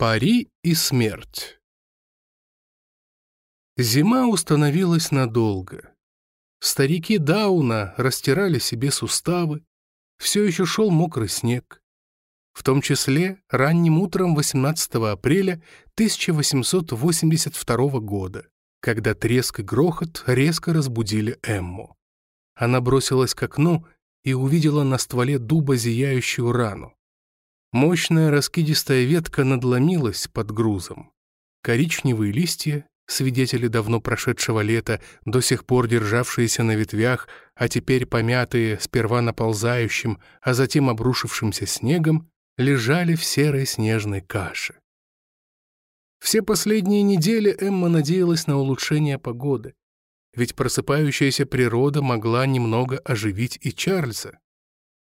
Пари и смерть. Зима установилась надолго. Старики Дауна растирали себе суставы, все еще шел мокрый снег. В том числе ранним утром 18 апреля 1882 года, когда треск и грохот резко разбудили Эмму. Она бросилась к окну и увидела на стволе дуба зияющую рану. Мощная раскидистая ветка надломилась под грузом. Коричневые листья, свидетели давно прошедшего лета, до сих пор державшиеся на ветвях, а теперь помятые сперва наползающим, а затем обрушившимся снегом, лежали в серой снежной каше. Все последние недели Эмма надеялась на улучшение погоды, ведь просыпающаяся природа могла немного оживить и Чарльза.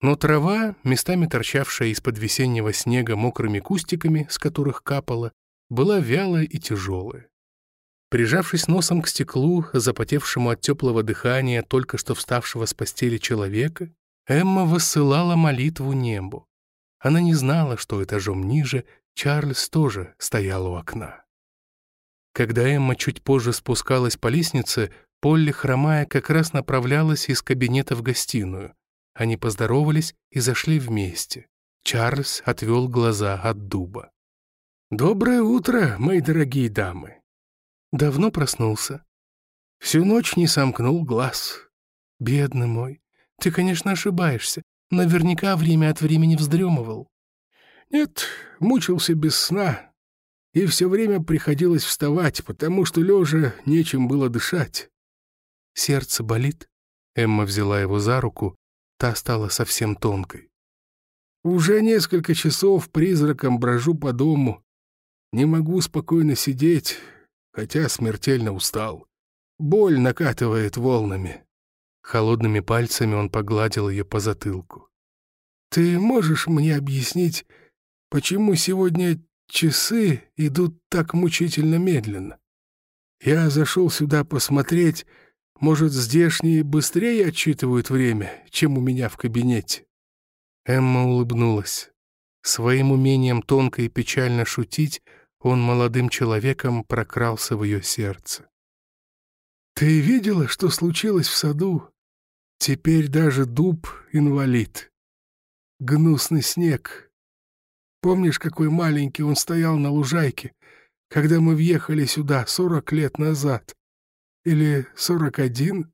Но трава, местами торчавшая из-под весеннего снега мокрыми кустиками, с которых капала, была вялая и тяжелая. Прижавшись носом к стеклу, запотевшему от теплого дыхания только что вставшего с постели человека, Эмма высылала молитву небу. Она не знала, что этажом ниже Чарльз тоже стоял у окна. Когда Эмма чуть позже спускалась по лестнице, Полли, хромая, как раз направлялась из кабинета в гостиную — они поздоровались и зашли вместе. Чарльз отвел глаза от дуба. «Доброе утро, мои дорогие дамы!» Давно проснулся. Всю ночь не сомкнул глаз. Бедный мой, ты, конечно, ошибаешься. Наверняка время от времени вздремывал. Нет, мучился без сна. И все время приходилось вставать, потому что лежа нечем было дышать. Сердце болит. Эмма взяла его за руку Та стала совсем тонкой. «Уже несколько часов призраком брожу по дому. Не могу спокойно сидеть, хотя смертельно устал. Боль накатывает волнами». Холодными пальцами он погладил ее по затылку. «Ты можешь мне объяснить, почему сегодня часы идут так мучительно медленно? Я зашел сюда посмотреть, может, здешние быстрее отчитывают время, чем у меня в кабинете?» Эмма улыбнулась. Своим умением тонко и печально шутить он молодым человеком прокрался в ее сердце. «Ты видела, что случилось в саду? Теперь даже дуб инвалид. Гнусный снег. Помнишь, какой маленький он стоял на лужайке, когда мы въехали сюда сорок лет назад? Или сорок один?»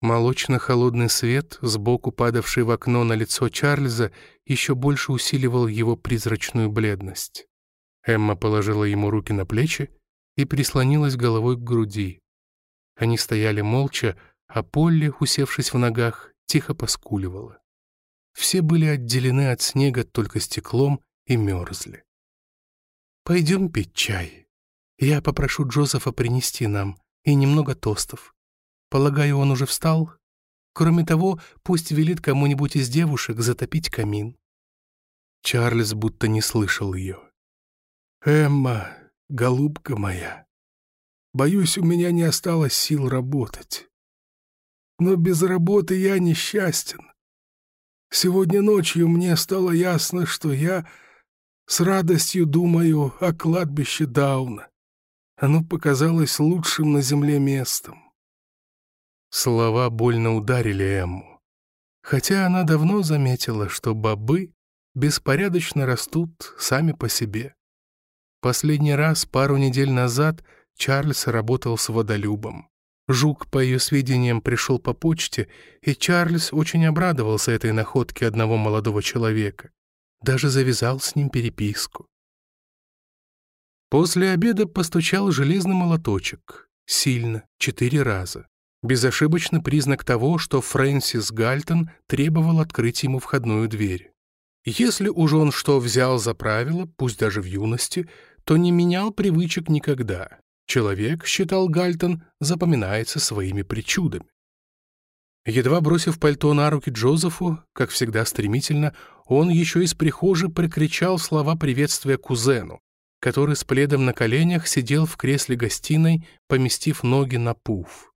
Молочно-холодный свет, сбоку падавший в окно на лицо Чарльза, еще больше усиливал его призрачную бледность. Эмма положила ему руки на плечи и прислонилась головой к груди. Они стояли молча, а Полли, усевшись в ногах, тихо поскуливала. Все были отделены от снега только стеклом и мерзли. «Пойдем пить чай. Я попрошу Джозефа принести нам», и немного тостов. Полагаю, он уже встал? Кроме того, пусть велит кому-нибудь из девушек затопить камин». Чарльз будто не слышал ее. «Эмма, голубка моя, боюсь, у меня не осталось сил работать. Но без работы я несчастен. Сегодня ночью мне стало ясно, что я с радостью думаю о кладбище Дауна. Оно показалось лучшим на земле местом. Слова больно ударили Эмму. Хотя она давно заметила, что бобы беспорядочно растут сами по себе. Последний раз, пару недель назад, Чарльз работал с водолюбом. Жук, по ее сведениям, пришел по почте, и Чарльз очень обрадовался этой находке одного молодого человека. Даже завязал с ним переписку. После обеда постучал железный молоточек. Сильно, четыре раза. Безошибочно признак того, что Фрэнсис Гальтон требовал открыть ему входную дверь. Если уж он что взял за правило, пусть даже в юности, то не менял привычек никогда. Человек, считал Гальтон, запоминается своими причудами. Едва бросив пальто на руки Джозефу, как всегда стремительно, он еще из прихожей прокричал слова приветствия кузену, который с пледом на коленях сидел в кресле гостиной, поместив ноги на пуф.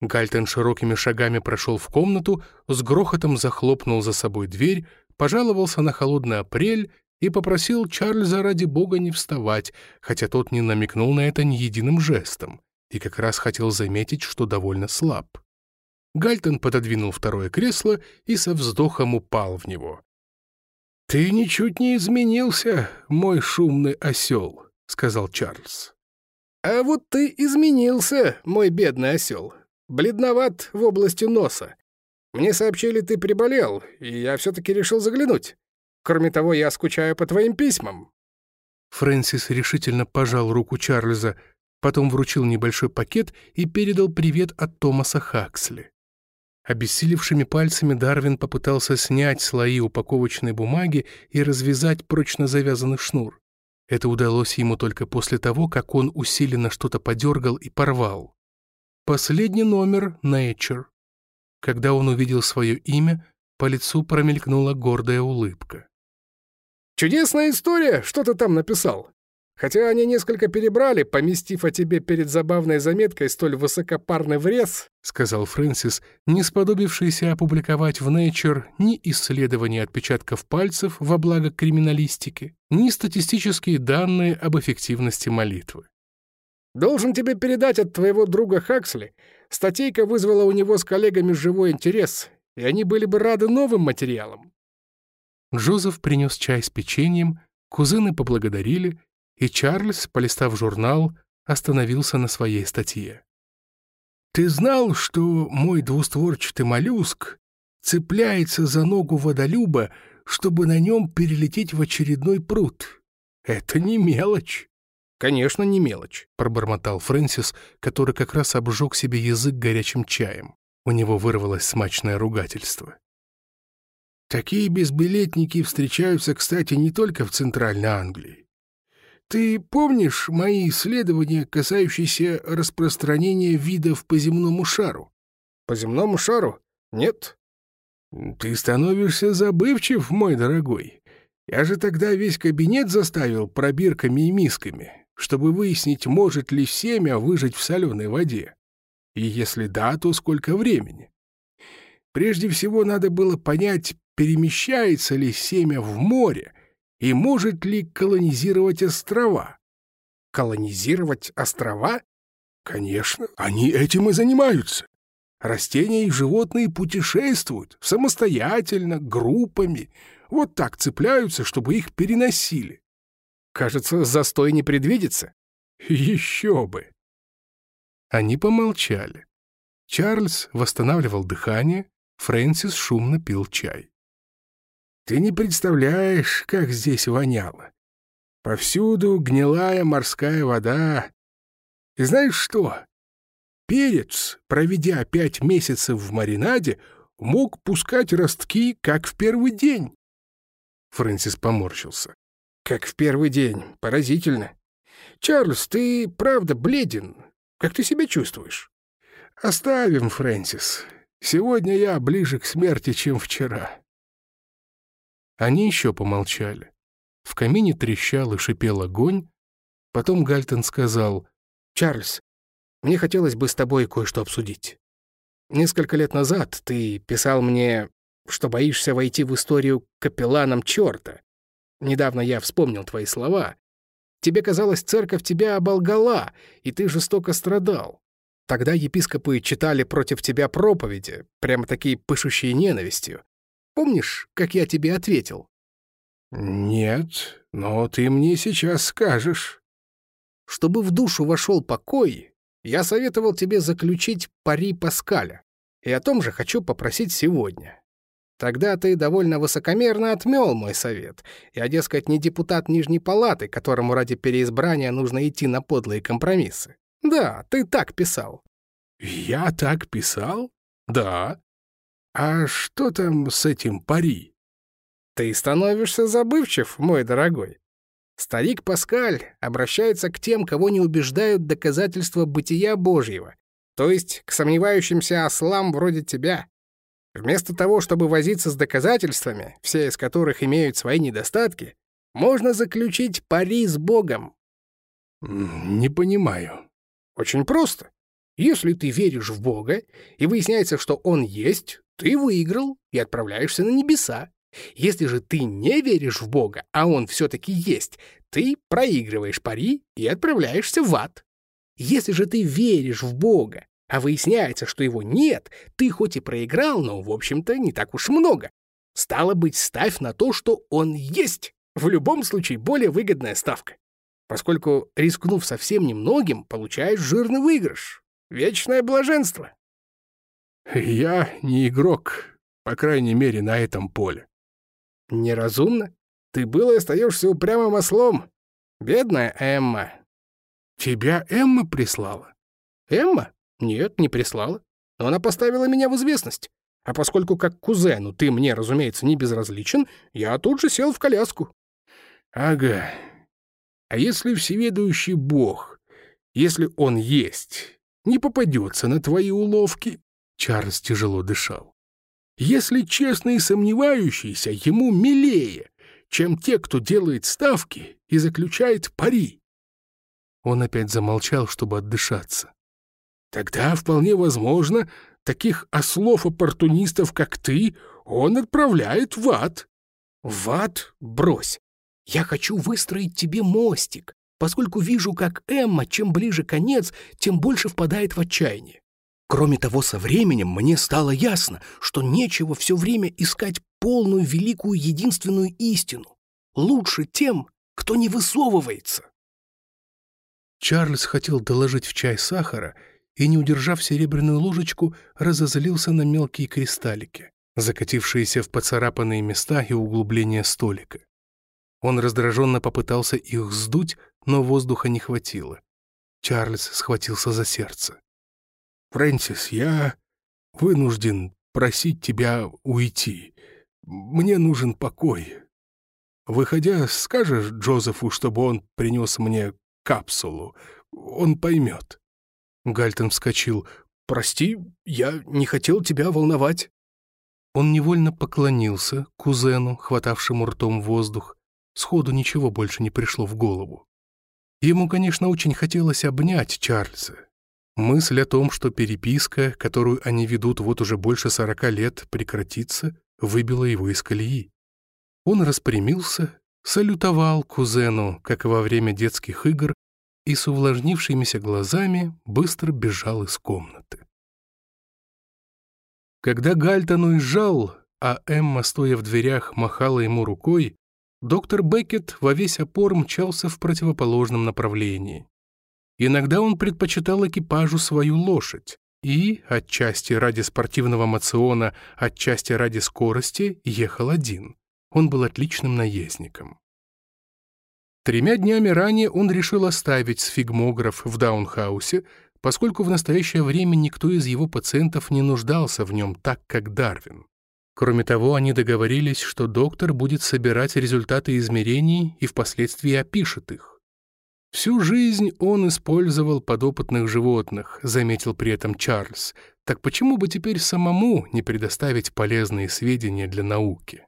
Гальтон широкими шагами прошел в комнату, с грохотом захлопнул за собой дверь, пожаловался на холодный апрель и попросил Чарльза ради бога не вставать, хотя тот не намекнул на это ни единым жестом, и как раз хотел заметить, что довольно слаб. Гальтон пододвинул второе кресло и со вздохом упал в него. «Ты ничуть не изменился, мой шумный осел», — сказал Чарльз. «А вот ты изменился, мой бедный осел. Бледноват в области носа. Мне сообщили, ты приболел, и я все-таки решил заглянуть. Кроме того, я скучаю по твоим письмам». Фрэнсис решительно пожал руку Чарльза, потом вручил небольшой пакет и передал привет от Томаса Хаксли. Обессилевшими пальцами Дарвин попытался снять слои упаковочной бумаги и развязать прочно завязанный шнур. Это удалось ему только после того, как он усиленно что-то подергал и порвал. Последний номер — Nature. Когда он увидел свое имя, по лицу промелькнула гордая улыбка. «Чудесная история, что ты там написал. Хотя они несколько перебрали, поместив о тебе перед забавной заметкой столь высокопарный врез», сказал Фрэнсис, не сподобившийся опубликовать в Nature ни исследования отпечатков пальцев во благо криминалистики, ни статистические данные об эффективности молитвы. «Должен тебе передать от твоего друга Хаксли. Статейка вызвала у него с коллегами живой интерес, и они были бы рады новым материалам». Джозеф принес чай с печеньем, кузены поблагодарили, и Чарльз, полистав журнал, остановился на своей статье. «Ты знал, что мой двустворчатый моллюск цепляется за ногу водолюба, чтобы на нем перелететь в очередной пруд? Это не мелочь». «Конечно, не мелочь», — пробормотал Фрэнсис, который как раз обжег себе язык горячим чаем. У него вырвалось смачное ругательство. Такие безбилетники встречаются, кстати, не только в Центральной Англии. Ты помнишь мои исследования, касающиеся распространения видов по земному шару? По земному шару? Нет. Ты становишься забывчив, мой дорогой. Я же тогда весь кабинет заставил пробирками и мисками, чтобы выяснить, может ли семя выжить в соленой воде. И если да, то сколько времени? Прежде всего надо было понять, перемещается ли семя в море, и может ли колонизировать острова? Колонизировать острова? Конечно, они этим и занимаются. Растения и животные путешествуют самостоятельно, группами. Вот так цепляются, чтобы их переносили. Кажется, застой не предвидится. Еще бы. Они помолчали. Чарльз восстанавливал дыхание, Фрэнсис шумно пил чай. Ты не представляешь, как здесь воняло. Повсюду гнилая морская вода. И знаешь что? Перец, проведя пять месяцев в маринаде, мог пускать ростки, как в первый день. Фрэнсис поморщился. Как в первый день. Поразительно. Чарльз, ты правда бледен. Как ты себя чувствуешь? Оставим, Фрэнсис. Сегодня я ближе к смерти, чем вчера. Они еще помолчали. В камине трещал и шипел огонь. Потом Гальтон сказал, «Чарльз, мне хотелось бы с тобой кое-что обсудить. Несколько лет назад ты писал мне, что боишься войти в историю капелланом черта. Недавно я вспомнил твои слова. Тебе казалось, церковь тебя оболгала, и ты жестоко страдал. Тогда епископы читали против тебя проповеди, прямо такие пышущие ненавистью. Помнишь, как я тебе ответил?» «Нет, но ты мне сейчас скажешь». «Чтобы в душу вошел покой, я советовал тебе заключить пари Паскаля, и о том же хочу попросить сегодня. Тогда ты довольно высокомерно отмел мой совет. Я, дескать, не депутат Нижней Палаты, которому ради переизбрания нужно идти на подлые компромиссы. Да, ты так писал». «Я так писал? Да. «А что там с этим пари?» «Ты становишься забывчив, мой дорогой. Старик Паскаль обращается к тем, кого не убеждают доказательства бытия Божьего, то есть к сомневающимся ослам вроде тебя. Вместо того, чтобы возиться с доказательствами, все из которых имеют свои недостатки, можно заключить пари с Богом». «Не понимаю». «Очень просто. Если ты веришь в Бога, и выясняется, что Он есть, ты выиграл и отправляешься на небеса. Если же ты не веришь в Бога, а он все-таки есть, ты проигрываешь пари и отправляешься в ад. Если же ты веришь в Бога, а выясняется, что его нет, ты хоть и проиграл, но, в общем-то, не так уж много. Стало быть, ставь на то, что он есть. В любом случае, более выгодная ставка. Поскольку, рискнув совсем немногим, получаешь жирный выигрыш. Вечное блаженство. Я не игрок, по крайней мере, на этом поле. Неразумно. Ты был и остаешься упрямым ослом. Бедная Эмма. Тебя Эмма прислала? Эмма? Нет, не прислала. Но она поставила меня в известность. А поскольку как кузену ты мне, разумеется, не безразличен, я тут же сел в коляску. Ага. А если всеведущий бог, если он есть, не попадется на твои уловки? Чарльз тяжело дышал. Если честный и сомневающийся ему милее, чем те, кто делает ставки и заключает пари. Он опять замолчал, чтобы отдышаться. Тогда вполне возможно, таких ослов-оппортунистов, как ты, он отправляет в ад. В ад? Брось. Я хочу выстроить тебе мостик, поскольку вижу, как Эмма, чем ближе конец, тем больше впадает в отчаяние. Кроме того, со временем мне стало ясно, что нечего все время искать полную великую единственную истину. Лучше тем, кто не высовывается. Чарльз хотел доложить в чай сахара и, не удержав серебряную ложечку, разозлился на мелкие кристаллики, закатившиеся в поцарапанные места и углубления столика. Он раздраженно попытался их сдуть, но воздуха не хватило. Чарльз схватился за сердце. «Фрэнсис, я вынужден просить тебя уйти. Мне нужен покой. Выходя, скажешь Джозефу, чтобы он принес мне капсулу. Он поймет». Гальтон вскочил. «Прости, я не хотел тебя волновать». Он невольно поклонился кузену, хватавшему ртом воздух. Сходу ничего больше не пришло в голову. Ему, конечно, очень хотелось обнять Чарльза, Мысль о том, что переписка, которую они ведут вот уже больше сорока лет, прекратится, выбила его из колеи. Он распрямился, салютовал кузену, как во время детских игр, и с увлажнившимися глазами быстро бежал из комнаты. Когда Гальтон уезжал, а Эмма, стоя в дверях, махала ему рукой, доктор Беккет во весь опор мчался в противоположном направлении. Иногда он предпочитал экипажу свою лошадь и, отчасти ради спортивного мациона, отчасти ради скорости, ехал один. Он был отличным наездником. Тремя днями ранее он решил оставить сфигмограф в Даунхаусе, поскольку в настоящее время никто из его пациентов не нуждался в нем так, как Дарвин. Кроме того, они договорились, что доктор будет собирать результаты измерений и впоследствии опишет их. Всю жизнь он использовал подопытных животных, заметил при этом Чарльз. Так почему бы теперь самому не предоставить полезные сведения для науки?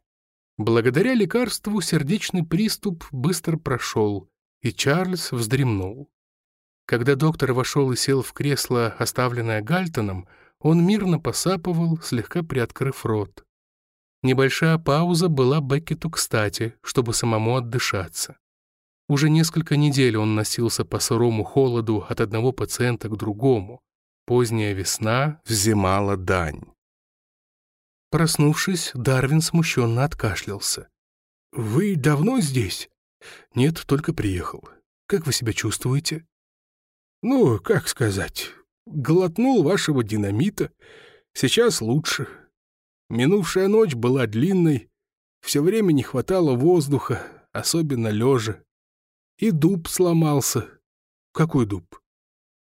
Благодаря лекарству сердечный приступ быстро прошел, и Чарльз вздремнул. Когда доктор вошел и сел в кресло, оставленное Гальтоном, он мирно посапывал, слегка приоткрыв рот. Небольшая пауза была Беккету кстати, чтобы самому отдышаться. Уже несколько недель он носился по сырому холоду от одного пациента к другому. Поздняя весна взимала дань. Проснувшись, Дарвин смущенно откашлялся. «Вы давно здесь?» «Нет, только приехал. Как вы себя чувствуете?» «Ну, как сказать, глотнул вашего динамита. Сейчас лучше. Минувшая ночь была длинной, все время не хватало воздуха, особенно лежа. И дуб сломался. Какой дуб?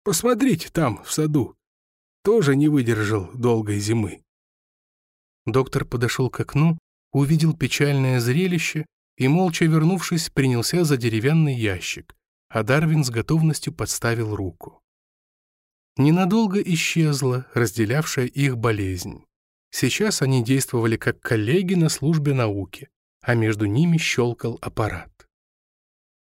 Посмотрите, там, в саду. Тоже не выдержал долгой зимы. Доктор подошел к окну, увидел печальное зрелище и, молча вернувшись, принялся за деревянный ящик, а Дарвин с готовностью подставил руку. Ненадолго исчезла разделявшая их болезнь. Сейчас они действовали как коллеги на службе науки, а между ними щелкал аппарат.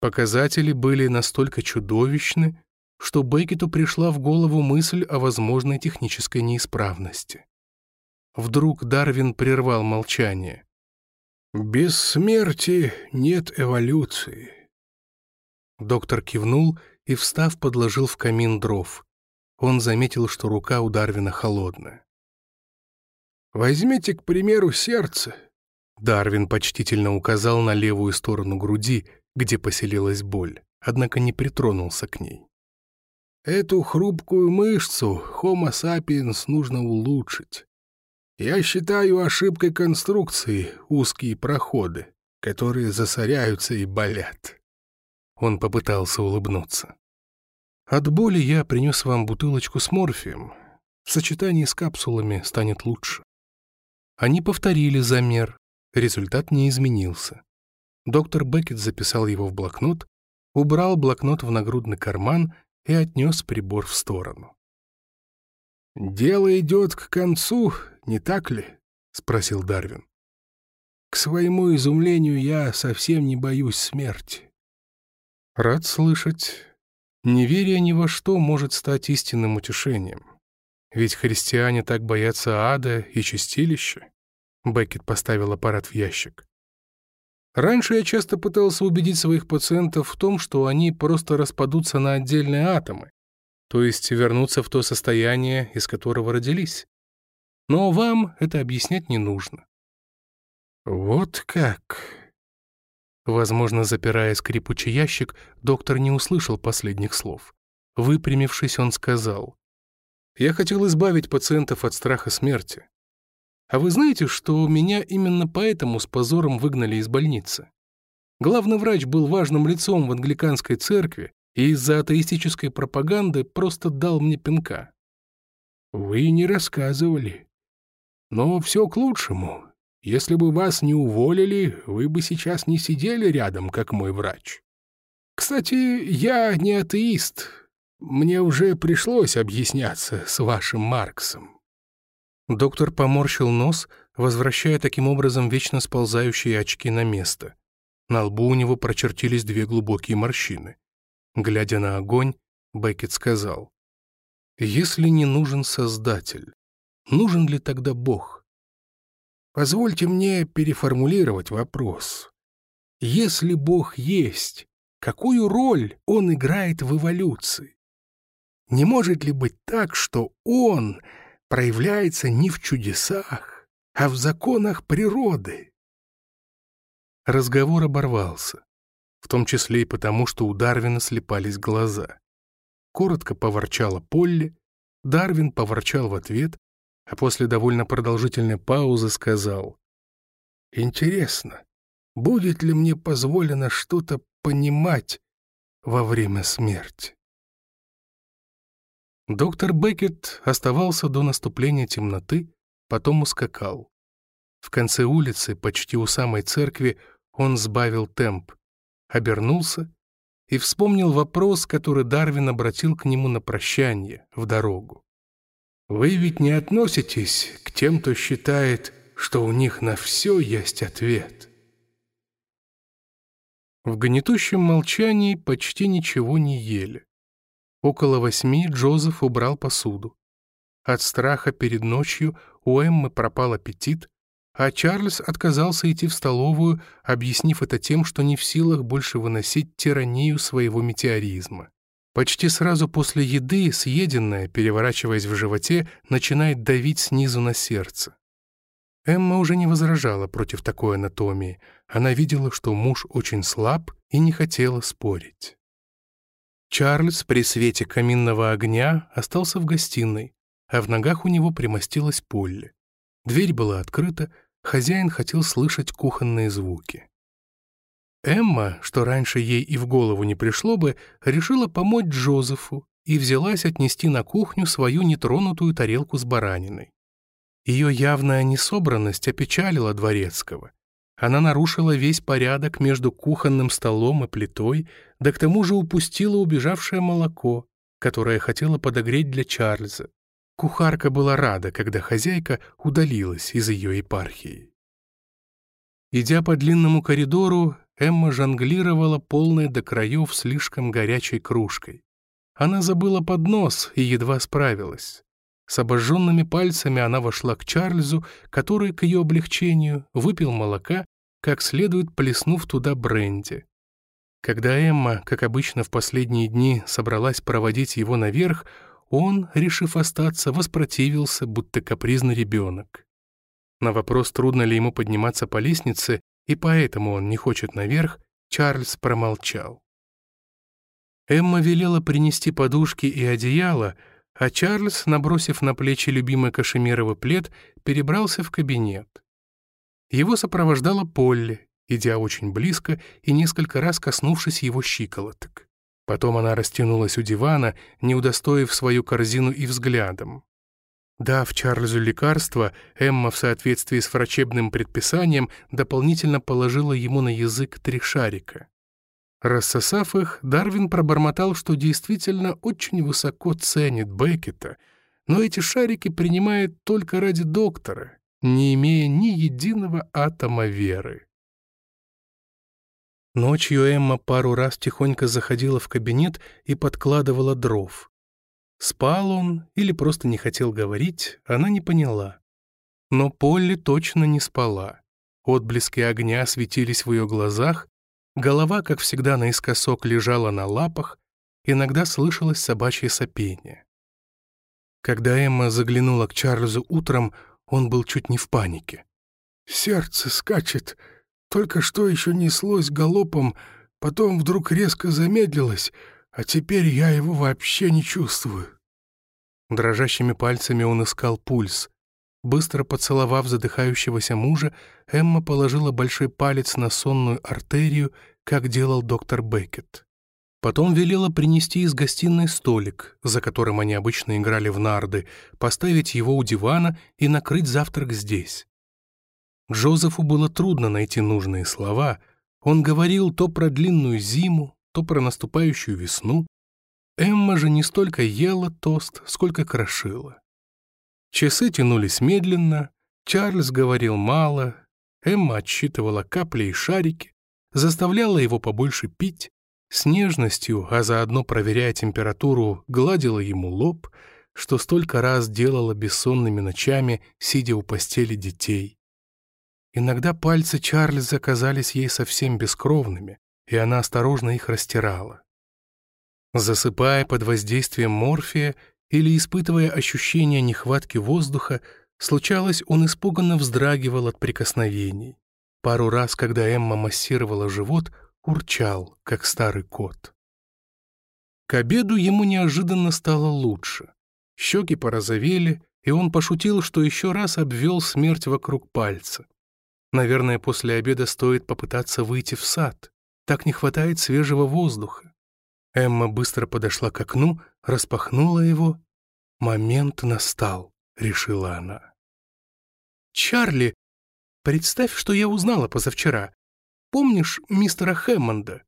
Показатели были настолько чудовищны, что Беккету пришла в голову мысль о возможной технической неисправности. Вдруг Дарвин прервал молчание. «Без смерти нет эволюции». Доктор кивнул и, встав, подложил в камин дров. Он заметил, что рука у Дарвина холодная. «Возьмите, к примеру, сердце». Дарвин почтительно указал на левую сторону груди, где поселилась боль, однако не притронулся к ней. Эту хрупкую мышцу Homo sapiens нужно улучшить. Я считаю ошибкой конструкции узкие проходы, которые засоряются и болят. Он попытался улыбнуться. От боли я принес вам бутылочку с морфием. В сочетании с капсулами станет лучше. Они повторили замер. Результат не изменился. Доктор Беккет записал его в блокнот, убрал блокнот в нагрудный карман и отнес прибор в сторону. «Дело идет к концу, не так ли?» — спросил Дарвин. «К своему изумлению я совсем не боюсь смерти». «Рад слышать. Неверие ни во что может стать истинным утешением. Ведь христиане так боятся ада и чистилища». Беккет поставил аппарат в ящик. Раньше я часто пытался убедить своих пациентов в том, что они просто распадутся на отдельные атомы, то есть вернутся в то состояние, из которого родились. Но вам это объяснять не нужно. Вот как. Возможно, запирая скрипучий ящик, доктор не услышал последних слов. Выпрямившись, он сказал, «Я хотел избавить пациентов от страха смерти. А вы знаете, что меня именно поэтому с позором выгнали из больницы? Главный врач был важным лицом в англиканской церкви и из-за атеистической пропаганды просто дал мне пинка. Вы не рассказывали. Но все к лучшему. Если бы вас не уволили, вы бы сейчас не сидели рядом, как мой врач. Кстати, я не атеист. Мне уже пришлось объясняться с вашим Марксом. Доктор поморщил нос, возвращая таким образом вечно сползающие очки на место. На лбу у него прочертились две глубокие морщины. Глядя на огонь, Беккет сказал, «Если не нужен Создатель, Нужен ли тогда Бог? Позвольте мне переформулировать вопрос. Если Бог есть, какую роль Он играет в эволюции? Не может ли быть так, что Он проявляется не в чудесах, а в законах природы? Разговор оборвался, в том числе и потому, что у Дарвина слепались глаза. Коротко поворчала Полли, Дарвин поворчал в ответ, а после довольно продолжительной паузы сказал. «Интересно, будет ли мне позволено что-то понимать во время смерти?» Доктор Беккет оставался до наступления темноты, потом ускакал. В конце улицы, почти у самой церкви, он сбавил темп, обернулся и вспомнил вопрос, который Дарвин обратил к нему на прощание, в дорогу. Вы ведь не относитесь к тем, кто считает, что у них на все есть ответ. В гнетущем молчании почти ничего не ели. Около восьми Джозеф убрал посуду. От страха перед ночью у Эммы пропал аппетит, а Чарльз отказался идти в столовую, объяснив это тем, что не в силах больше выносить тиранию своего метеоризма. Почти сразу после еды съеденное, переворачиваясь в животе, начинает давить снизу на сердце. Эмма уже не возражала против такой анатомии. Она видела, что муж очень слаб и не хотела спорить. Чарльз при свете каминного огня остался в гостиной, а в ногах у него примостилась Полли. Дверь была открыта, хозяин хотел слышать кухонные звуки. Эмма, что раньше ей и в голову не пришло бы, решила помочь Джозефу и взялась отнести на кухню свою нетронутую тарелку с бараниной. Ее явная несобранность опечалила Дворецкого. Она нарушила весь порядок между кухонным столом и плитой, да к тому же упустила убежавшее молоко, которое хотела подогреть для Чарльза. Кухарка была рада, когда хозяйка удалилась из ее епархии. Идя по длинному коридору, Эмма жонглировала полной до краев слишком горячей кружкой. Она забыла поднос и едва справилась. С обожженными пальцами она вошла к Чарльзу, который, к ее облегчению, выпил молока как следует плеснув туда бренди. Когда Эмма, как обычно в последние дни, собралась проводить его наверх, он, решив остаться, воспротивился, будто капризный ребенок. На вопрос, трудно ли ему подниматься по лестнице, и поэтому он не хочет наверх, Чарльз промолчал. Эмма велела принести подушки и одеяло, а Чарльз, набросив на плечи любимый кашемировый плед, перебрался в кабинет. Его сопровождала Полли, идя очень близко и несколько раз коснувшись его щиколоток. Потом она растянулась у дивана, не удостоив свою корзину и взглядом. Дав Чарльзу лекарство, Эмма в соответствии с врачебным предписанием дополнительно положила ему на язык три шарика. Рассосав их, Дарвин пробормотал, что действительно очень высоко ценит Беккета, но эти шарики принимает только ради доктора, не имея ни единого атома веры. Ночью Эмма пару раз тихонько заходила в кабинет и подкладывала дров. Спал он или просто не хотел говорить, она не поняла. Но Полли точно не спала. Отблески огня светились в ее глазах, Голова, как всегда, наискосок лежала на лапах, иногда слышалось собачье сопение. Когда Эмма заглянула к Чарльзу утром, он был чуть не в панике. «Сердце скачет. Только что еще неслось галопом, потом вдруг резко замедлилось, а теперь я его вообще не чувствую». Дрожащими пальцами он искал пульс. Быстро поцеловав задыхающегося мужа, Эмма положила большой палец на сонную артерию как делал доктор Беккет. Потом велела принести из гостиной столик, за которым они обычно играли в нарды, поставить его у дивана и накрыть завтрак здесь. Джозефу было трудно найти нужные слова. Он говорил то про длинную зиму, то про наступающую весну. Эмма же не столько ела тост, сколько крошила. Часы тянулись медленно, Чарльз говорил мало, Эмма отсчитывала капли и шарики, заставляла его побольше пить, с нежностью, а заодно проверяя температуру, гладила ему лоб, что столько раз делала бессонными ночами, сидя у постели детей. Иногда пальцы Чарльза казались ей совсем бескровными, и она осторожно их растирала. Засыпая под воздействием морфия или испытывая ощущение нехватки воздуха, случалось, он испуганно вздрагивал от прикосновений. Пару раз, когда Эмма массировала живот, урчал, как старый кот. К обеду ему неожиданно стало лучше. Щеки порозовели, и он пошутил, что еще раз обвел смерть вокруг пальца. Наверное, после обеда стоит попытаться выйти в сад. Так не хватает свежего воздуха. Эмма быстро подошла к окну, распахнула его. «Момент настал», — решила она. «Чарли!» Представь, что я узнала позавчера. Помнишь мистера Хэммонда?»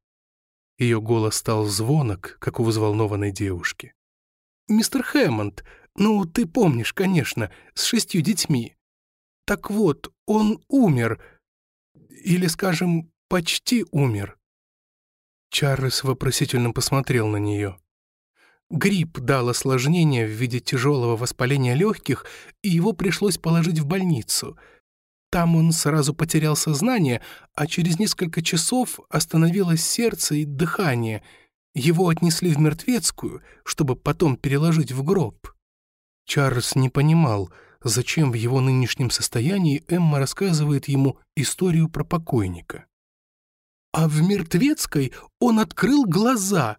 Ее голос стал звонок, как у взволнованной девушки. «Мистер Хэммонд, ну, ты помнишь, конечно, с шестью детьми. Так вот, он умер. Или, скажем, почти умер». Чарльз вопросительно посмотрел на нее. Грипп дал осложнение в виде тяжелого воспаления легких, и его пришлось положить в больницу — там он сразу потерял сознание, а через несколько часов остановилось сердце и дыхание. Его отнесли в мертвецкую, чтобы потом переложить в гроб. Чарльз не понимал, зачем в его нынешнем состоянии Эмма рассказывает ему историю про покойника. А в мертвецкой он открыл глаза.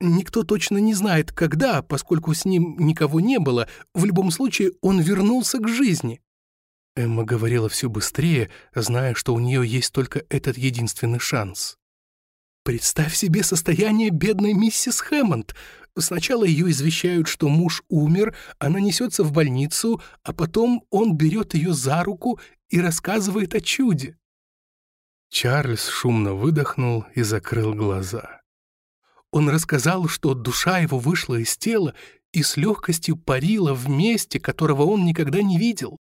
Никто точно не знает, когда, поскольку с ним никого не было, в любом случае он вернулся к жизни. Эмма говорила все быстрее, зная, что у нее есть только этот единственный шанс. «Представь себе состояние бедной миссис Хэммонд. Сначала ее извещают, что муж умер, она несется в больницу, а потом он берет ее за руку и рассказывает о чуде». Чарльз шумно выдохнул и закрыл глаза. Он рассказал, что душа его вышла из тела и с легкостью парила в месте, которого он никогда не видел.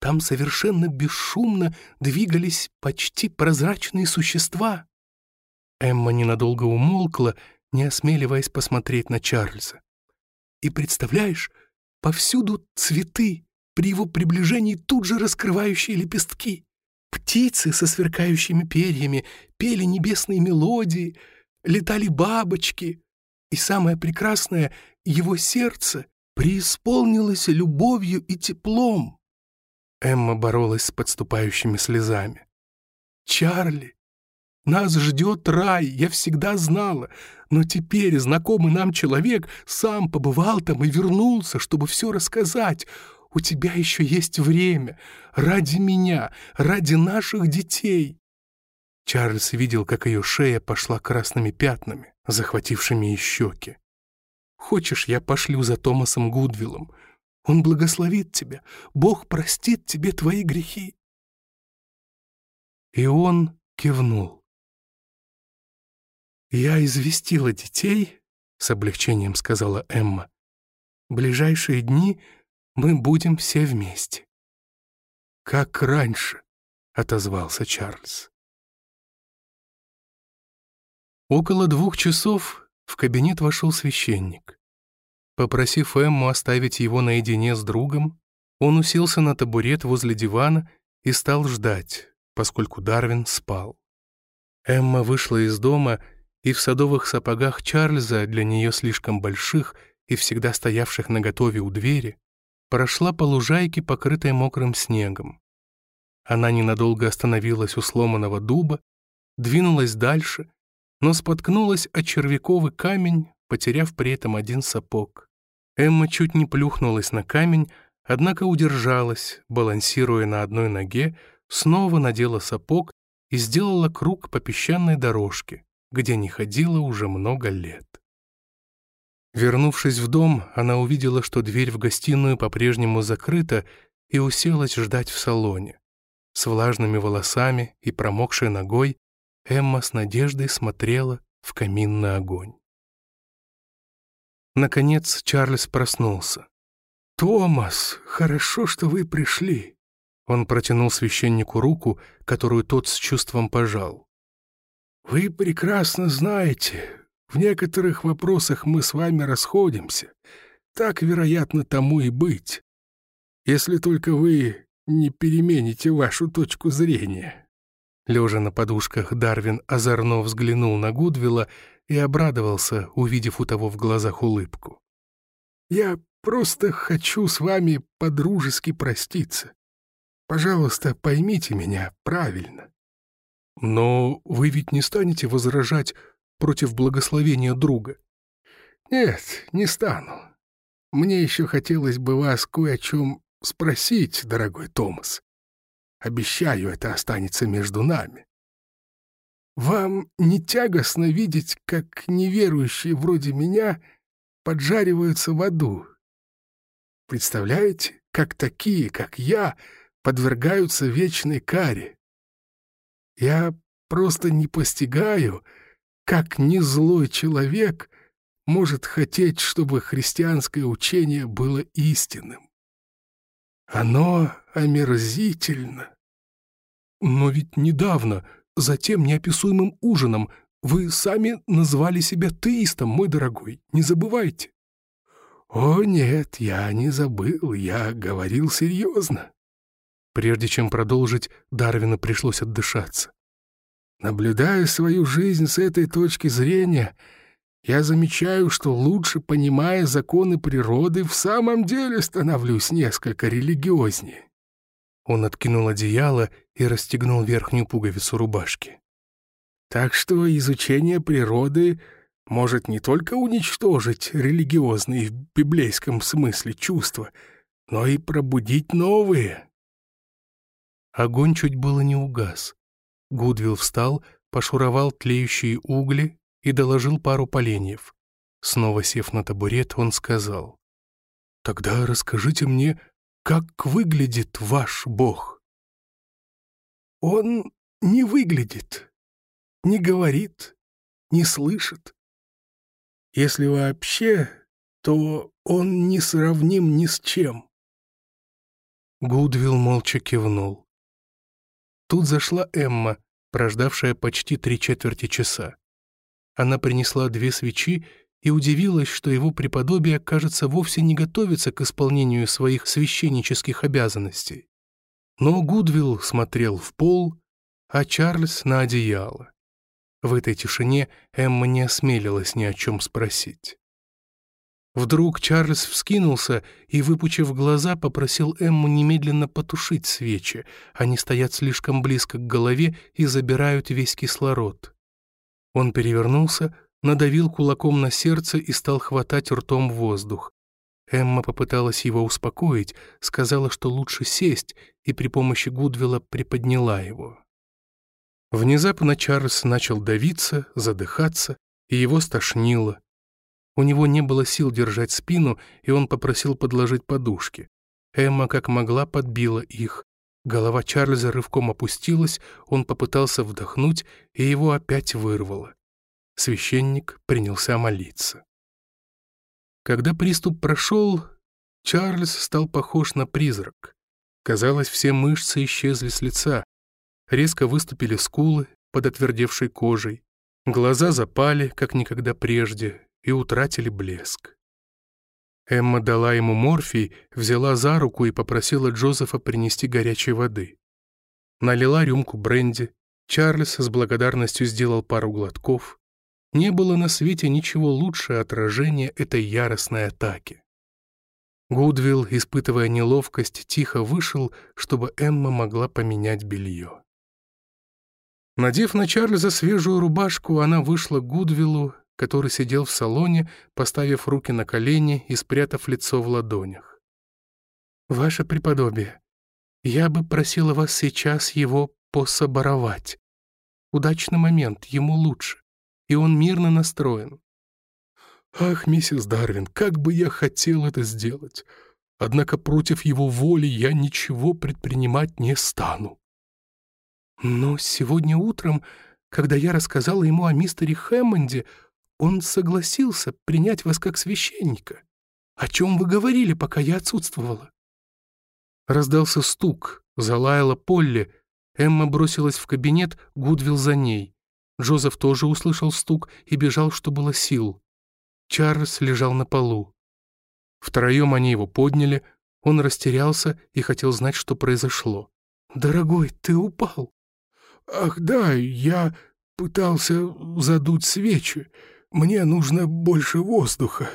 Там совершенно бесшумно двигались почти прозрачные существа. Эмма ненадолго умолкла, не осмеливаясь посмотреть на Чарльза. И представляешь, повсюду цветы, при его приближении тут же раскрывающие лепестки. Птицы со сверкающими перьями пели небесные мелодии, летали бабочки, и самое прекрасное — его сердце преисполнилось любовью и теплом. Эмма боролась с подступающими слезами. «Чарли, нас ждет рай, я всегда знала, но теперь знакомый нам человек сам побывал там и вернулся, чтобы все рассказать. У тебя еще есть время. Ради меня, ради наших детей». Чарльз видел, как ее шея пошла красными пятнами, захватившими ей щеки. «Хочешь, я пошлю за Томасом Гудвиллом? Он благословит тебя. Бог простит тебе твои грехи». И он кивнул. «Я известила детей», — с облегчением сказала Эмма. «Ближайшие дни мы будем все вместе». «Как раньше», — отозвался Чарльз. Около двух часов в кабинет вошел священник. Попросив Эмму оставить его наедине с другом, он уселся на табурет возле дивана и стал ждать, поскольку Дарвин спал. Эмма вышла из дома и в садовых сапогах Чарльза, для нее слишком больших и всегда стоявших наготове у двери, прошла по лужайке, покрытой мокрым снегом. Она ненадолго остановилась у сломанного дуба, двинулась дальше, но споткнулась о червяковый камень, потеряв при этом один сапог. Эмма чуть не плюхнулась на камень, однако удержалась, балансируя на одной ноге, снова надела сапог и сделала круг по песчаной дорожке, где не ходила уже много лет. Вернувшись в дом, она увидела, что дверь в гостиную по-прежнему закрыта, и уселась ждать в салоне. С влажными волосами и промокшей ногой Эмма с надеждой смотрела в каминный огонь. Наконец Чарльз проснулся. «Томас, хорошо, что вы пришли». Он протянул священнику руку, которую тот с чувством пожал. «Вы прекрасно знаете, в некоторых вопросах мы с вами расходимся. Так, вероятно, тому и быть. Если только вы не перемените вашу точку зрения». Лежа на подушках, Дарвин озорно взглянул на Гудвилла и обрадовался, увидев у того в глазах улыбку. «Я просто хочу с вами по-дружески проститься. Пожалуйста, поймите меня правильно». «Но вы ведь не станете возражать против благословения друга?» «Нет, не стану. Мне еще хотелось бы вас кое о чем спросить, дорогой Томас. Обещаю, это останется между нами. Вам не тягостно видеть, как неверующие вроде меня поджариваются в аду? Представляете, как такие, как я, подвергаются вечной каре? Я просто не постигаю, как незлой человек может хотеть, чтобы христианское учение было истинным. Оно омерзительно. Но ведь недавно за тем неописуемым ужином вы сами назвали себя теистом, мой дорогой, не забывайте». «О, нет, я не забыл, я говорил серьезно». Прежде чем продолжить, Дарвину пришлось отдышаться. Наблюдая свою жизнь с этой точки зрения, я замечаю, что лучше понимая законы природы, в самом деле становлюсь несколько религиознее. Он откинул одеяло и расстегнул верхнюю пуговицу рубашки. Так что изучение природы может не только уничтожить религиозные в библейском смысле чувства, но и пробудить новые. Огонь чуть было не угас. Гудвилл встал, пошуровал тлеющие угли и доложил пару поленьев. Снова сев на табурет, он сказал, «Тогда расскажите мне, как выглядит ваш Бог?» «Он не выглядит, не говорит, не слышит. Если вообще, то он не сравним ни с чем». Гудвилл молча кивнул. Тут зашла Эмма, прождавшая почти три четверти часа. Она принесла две свечи и удивилась, что его преподобие, кажется, вовсе не готовится к исполнению своих священнических обязанностей. Но Гудвилл смотрел в пол, а Чарльз на одеяло. В этой тишине Эмма не осмелилась ни о чем спросить. Вдруг Чарльз вскинулся и, выпучив глаза, попросил Эмму немедленно потушить свечи. Они стоят слишком близко к голове и забирают весь кислород. Он перевернулся, надавил кулаком на сердце и стал хватать ртом воздух. Эмма попыталась его успокоить, сказала, что лучше сесть, и при помощи Гудвилла приподняла его. Внезапно Чарльз начал давиться, задыхаться, и его стошнило. У него не было сил держать спину, и он попросил подложить подушки. Эмма как могла подбила их. Голова Чарльза рывком опустилась, он попытался вдохнуть, и его опять вырвало. Священник принялся молиться. Когда приступ прошел, Чарльз стал похож на призрак. Казалось, все мышцы исчезли с лица. Резко выступили скулы под отвердевшей кожей. Глаза запали, как никогда прежде, и утратили блеск. Эмма дала ему морфий, взяла за руку и попросила Джозефа принести горячей воды. Налила рюмку бренди, Чарльз с благодарностью сделал пару глотков. Не было на свете ничего лучше отражения этой яростной атаки. Гудвилл, испытывая неловкость, тихо вышел, чтобы Эмма могла поменять белье. Надев на Чарльза свежую рубашку, она вышла к Гудвиллу который сидел в салоне, поставив руки на колени и спрятав лицо в ладонях. «Ваше преподобие, я бы просила вас сейчас его пособоровать. Удачный момент, ему лучше, и он мирно настроен». «Ах, миссис Дарвин, как бы я хотел это сделать! Однако против его воли я ничего предпринимать не стану». «Но сегодня утром, когда я рассказала ему о мистере Хэммонде, он согласился принять вас как священника. О чем вы говорили, пока я отсутствовала?» Раздался стук, залаяла Полли. Эмма бросилась в кабинет, Гудвилл за ней. Джозеф тоже услышал стук и бежал, что было сил. Чарльз лежал на полу. Втроем они его подняли, он растерялся и хотел знать, что произошло. «Дорогой, ты упал!» «Ах да, я пытался задуть свечи. Мне нужно больше воздуха».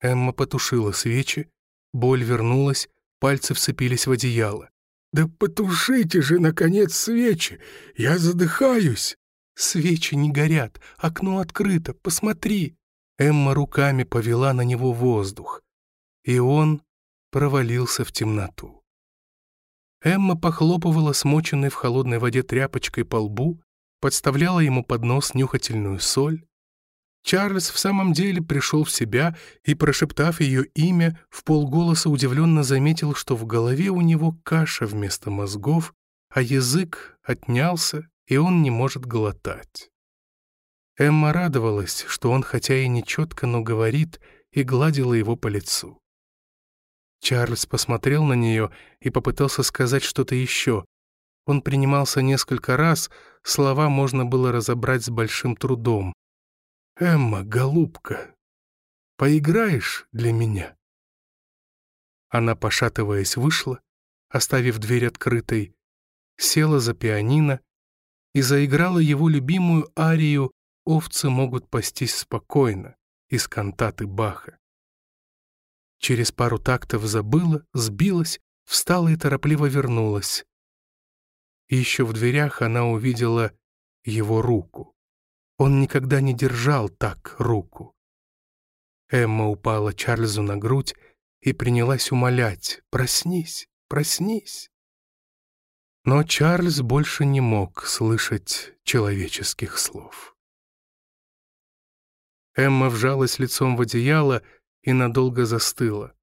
Эмма потушила свечи, боль вернулась, пальцы вцепились в одеяло. «Да потушите же, наконец, свечи! Я задыхаюсь!» «Свечи не горят, окно открыто, посмотри!» Эмма руками повела на него воздух, и он провалился в темноту. Эмма похлопывала смоченной в холодной воде тряпочкой по лбу, подставляла ему под нос нюхательную соль, Чарльз в самом деле пришел в себя и, прошептав ее имя, в полголоса удивленно заметил, что в голове у него каша вместо мозгов, а язык отнялся, и он не может глотать. Эмма радовалась, что он хотя и нечетко, но говорит, и гладила его по лицу. Чарльз посмотрел на нее и попытался сказать что-то еще. Он принимался несколько раз, слова можно было разобрать с большим трудом. «Эмма, голубка, поиграешь для меня?» Она, пошатываясь, вышла, оставив дверь открытой, села за пианино и заиграла его любимую арию «Овцы могут пастись спокойно» из кантаты Баха. Через пару тактов забыла, сбилась, встала и торопливо вернулась. Еще в дверях она увидела его руку. Он никогда не держал так руку. Эмма упала Чарльзу на грудь и принялась умолять «Проснись, проснись». Но Чарльз больше не мог слышать человеческих слов. Эмма вжалась лицом в одеяло и надолго застыла.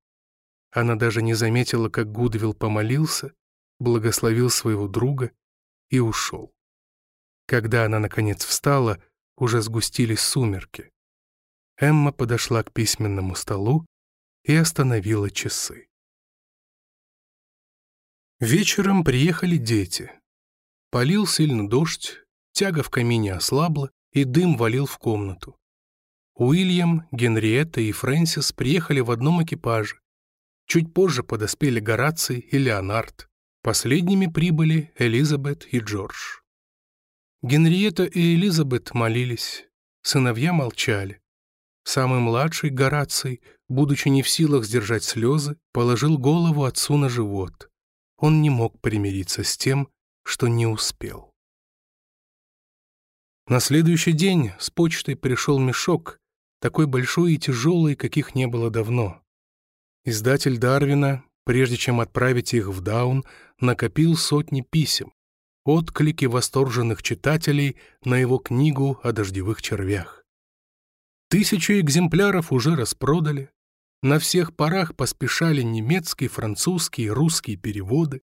Она даже не заметила, как Гудвилл помолился, благословил своего друга и ушел. Когда она, наконец, встала, уже сгустились сумерки. Эмма подошла к письменному столу и остановила часы. Вечером приехали дети. Полил сильно дождь, тяга в камине ослабла, и дым валил в комнату. Уильям, Генриетта и Фрэнсис приехали в одном экипаже. Чуть позже подоспели Гораций и Леонард. Последними прибыли Элизабет и Джордж. Генриетта и Элизабет молились, сыновья молчали. Самый младший, Гораций, будучи не в силах сдержать слезы, положил голову отцу на живот. Он не мог примириться с тем, что не успел. На следующий день с почтой пришел мешок, такой большой и тяжелый, каких не было давно. Издатель Дарвина, прежде чем отправить их в Даун, накопил сотни писем, отклики восторженных читателей на его книгу о дождевых червях. Тысячу экземпляров уже распродали, на всех парах поспешали немецкие, французские русские переводы.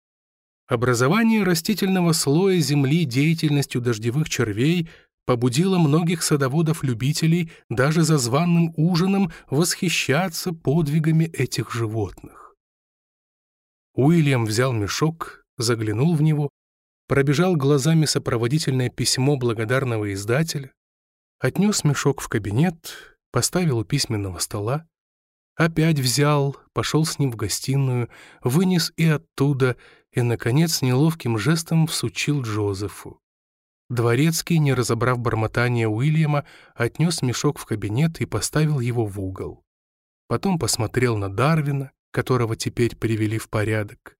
Образование растительного слоя земли деятельностью дождевых червей побудило многих садоводов-любителей даже за званным ужином восхищаться подвигами этих животных. Уильям взял мешок, заглянул в него, пробежал глазами сопроводительное письмо благодарного издателя, отнес мешок в кабинет, поставил у письменного стола, опять взял, пошел с ним в гостиную, вынес и оттуда, и, наконец, неловким жестом всучил Джозефу. Дворецкий, не разобрав бормотания Уильяма, отнес мешок в кабинет и поставил его в угол. Потом посмотрел на Дарвина, которого теперь привели в порядок,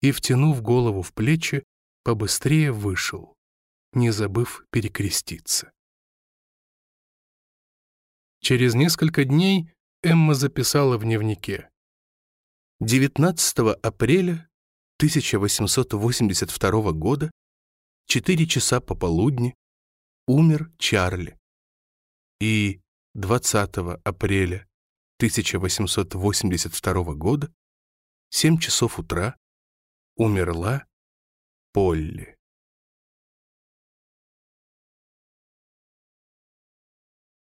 и, втянув голову в плечи, побыстрее вышел, не забыв перекреститься. Через несколько дней Эмма записала в дневнике. 19 апреля 1882 года Четыре часа пополудни умер Чарли. И 20 апреля 1882 года, 7 часов утра, умерла Полли.